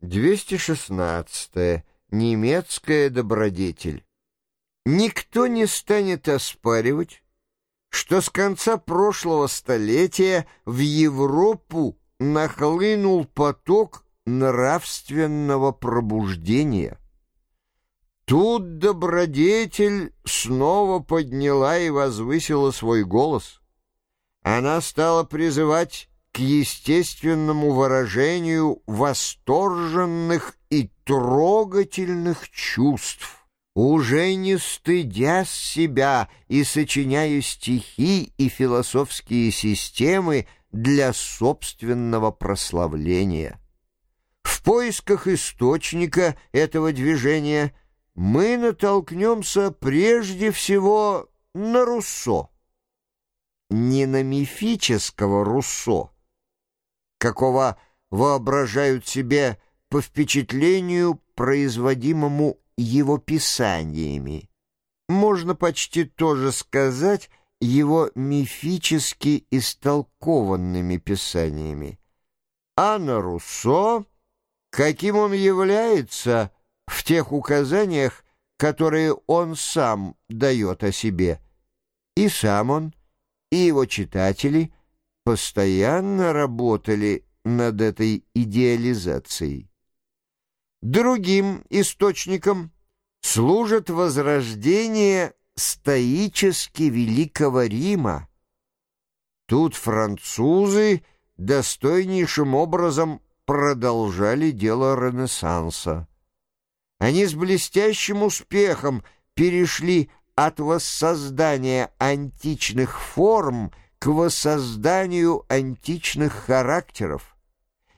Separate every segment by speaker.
Speaker 1: 216. Немецкая добродетель. Никто не станет оспаривать, что с конца прошлого столетия в Европу нахлынул поток нравственного пробуждения. Тут добродетель снова подняла и возвысила свой голос. Она стала призывать к естественному выражению восторженных и трогательных чувств, уже не стыдя себя и сочиняя стихи и философские системы для собственного прославления. В поисках источника этого движения мы натолкнемся прежде всего на Руссо. Не на мифического Руссо, какого воображают себе по впечатлению, производимому его писаниями. Можно почти тоже сказать его мифически истолкованными писаниями. А на Руссо, каким он является в тех указаниях, которые он сам дает о себе. И сам он, и его читатели – постоянно работали над этой идеализацией. Другим источником служит возрождение стоически Великого Рима. Тут французы достойнейшим образом продолжали дело Ренессанса. Они с блестящим успехом перешли от воссоздания античных форм – к воссозданию античных характеров.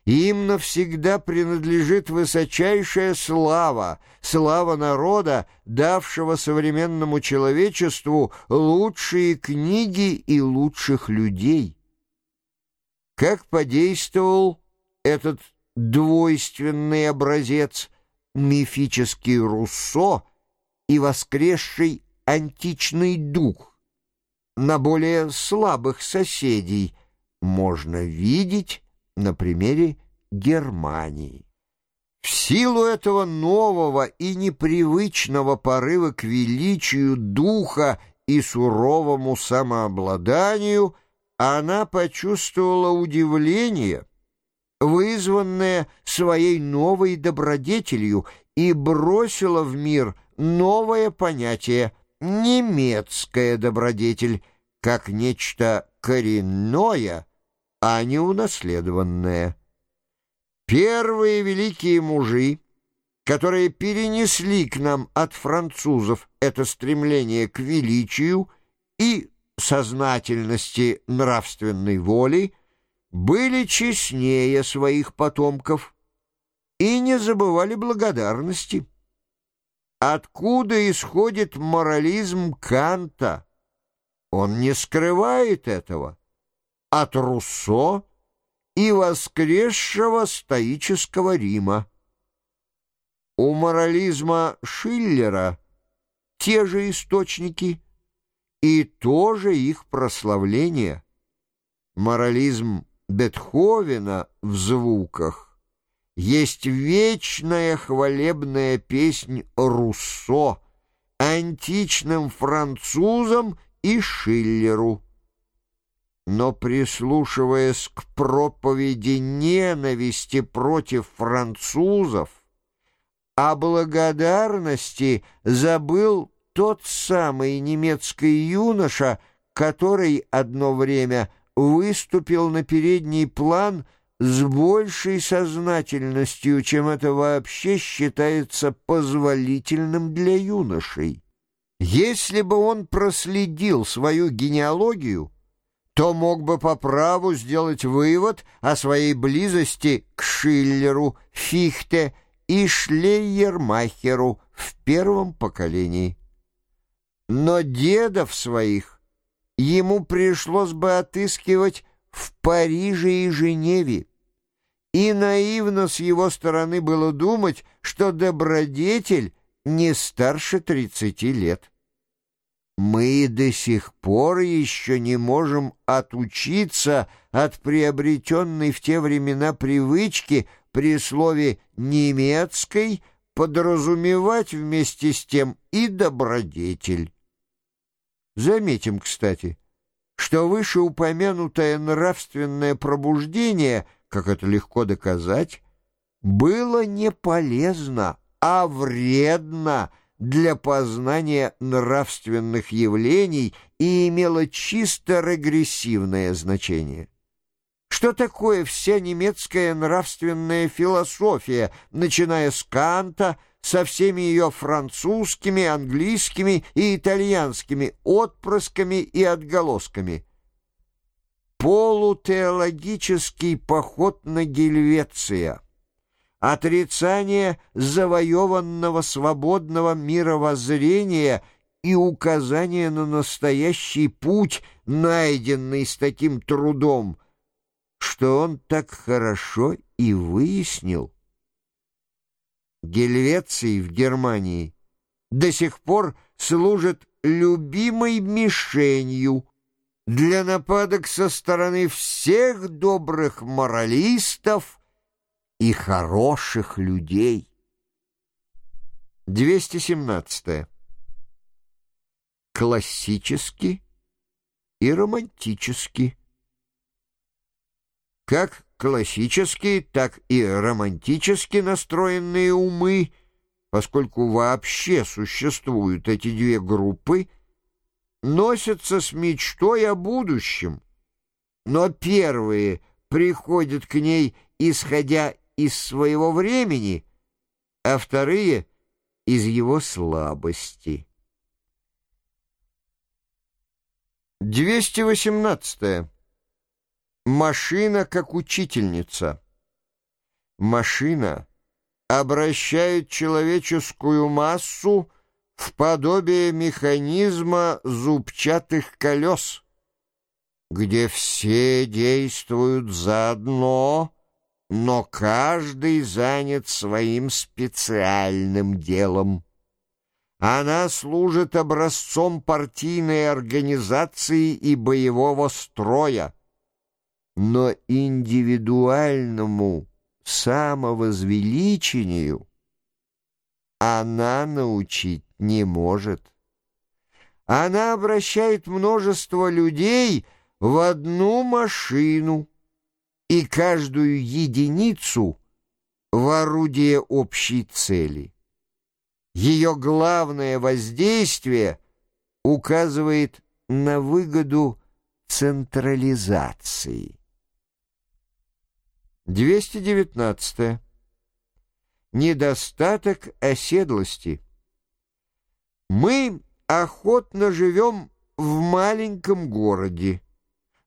Speaker 1: Им навсегда принадлежит высочайшая слава, слава народа, давшего современному человечеству лучшие книги и лучших людей. Как подействовал этот двойственный образец, мифический Руссо и воскресший античный дух? На более слабых соседей можно видеть на примере Германии. В силу этого нового и непривычного порыва к величию духа и суровому самообладанию она почувствовала удивление, вызванное своей новой добродетелью, и бросила в мир новое понятие «немецкая добродетель», как нечто коренное, а не унаследованное. Первые великие мужи, которые перенесли к нам от французов это стремление к величию и сознательности нравственной воли, были честнее своих потомков и не забывали благодарности. Откуда исходит морализм Канта? Он не скрывает этого от Руссо и воскресшего стоического Рима. У морализма Шиллера те же источники и тоже их прославление. Морализм Бетховена в звуках есть вечная хвалебная песнь Руссо античным французам и Шиллеру. Но, прислушиваясь к проповеди ненависти против французов, о благодарности забыл тот самый немецкий юноша, который одно время выступил на передний план с большей сознательностью, чем это вообще считается позволительным для юношей. Если бы он проследил свою генеалогию, то мог бы по праву сделать вывод о своей близости к Шиллеру, Фихте и Шлейермахеру в первом поколении. Но дедов своих ему пришлось бы отыскивать в Париже и Женеве, и наивно с его стороны было думать, что добродетель не старше тридцати лет. Мы до сих пор еще не можем отучиться от приобретенной в те времена привычки при слове «немецкой» подразумевать вместе с тем и добродетель. Заметим, кстати, что вышеупомянутое нравственное пробуждение, как это легко доказать, было не полезно, а вредно для познания нравственных явлений и имело чисто регрессивное значение. Что такое вся немецкая нравственная философия, начиная с Канта, со всеми ее французскими, английскими и итальянскими отпрысками и отголосками? Полутеологический поход на Гельвеция, отрицание завоеванного свободного мировоззрения и указание на настоящий путь, найденный с таким трудом – что он так хорошо и выяснил. Гельвеций в Германии до сих пор служит любимой мишенью для нападок со стороны всех добрых моралистов и хороших людей. 217. Классически и романтически. Как классические, так и романтически настроенные умы, поскольку вообще существуют эти две группы, носятся с мечтой о будущем, но первые приходят к ней, исходя из своего времени, а вторые — из его слабости. 218. Машина как учительница. Машина обращает человеческую массу в подобие механизма зубчатых колес, где все действуют заодно, но каждый занят своим специальным делом. Она служит образцом партийной организации и боевого строя но индивидуальному самовозвеличению она научить не может. Она обращает множество людей в одну машину и каждую единицу в орудие общей цели. Ее главное воздействие указывает на выгоду централизации. 219. Недостаток оседлости. Мы охотно живем в маленьком городе,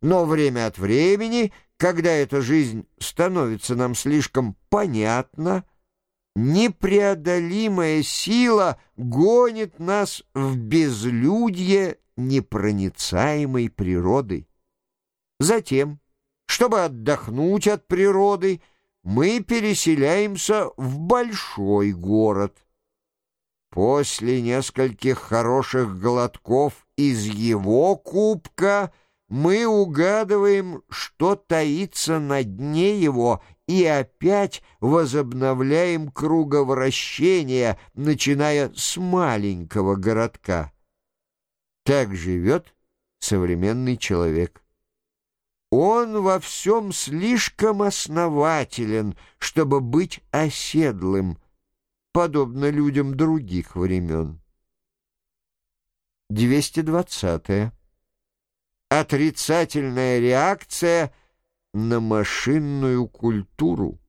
Speaker 1: но время от времени, когда эта жизнь становится нам слишком понятна, непреодолимая сила гонит нас в безлюдье непроницаемой природы. Затем чтобы отдохнуть от природы, мы переселяемся в большой город. После нескольких хороших глотков из его кубка мы угадываем, что таится на дне его, и опять возобновляем круговращение, начиная с маленького городка. Так живет современный человек. Он во всем слишком основателен, чтобы быть оседлым, подобно людям других времен. 220. -е. Отрицательная реакция на машинную культуру.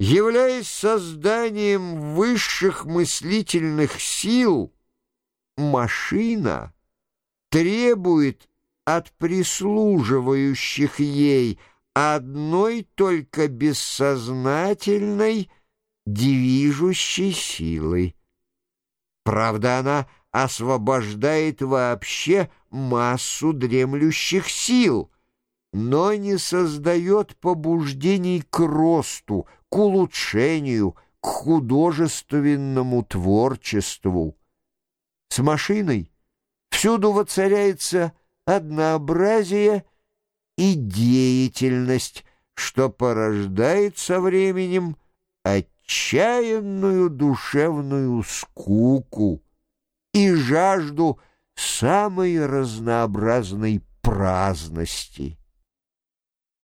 Speaker 1: Являясь созданием высших мыслительных сил, машина требует от прислуживающих ей одной только бессознательной движущей силой. Правда, она освобождает вообще массу дремлющих сил, но не создает побуждений к росту, к улучшению, к художественному творчеству. С машиной всюду воцаряется однообразие и деятельность, что порождает со временем отчаянную душевную скуку и жажду самой разнообразной праздности.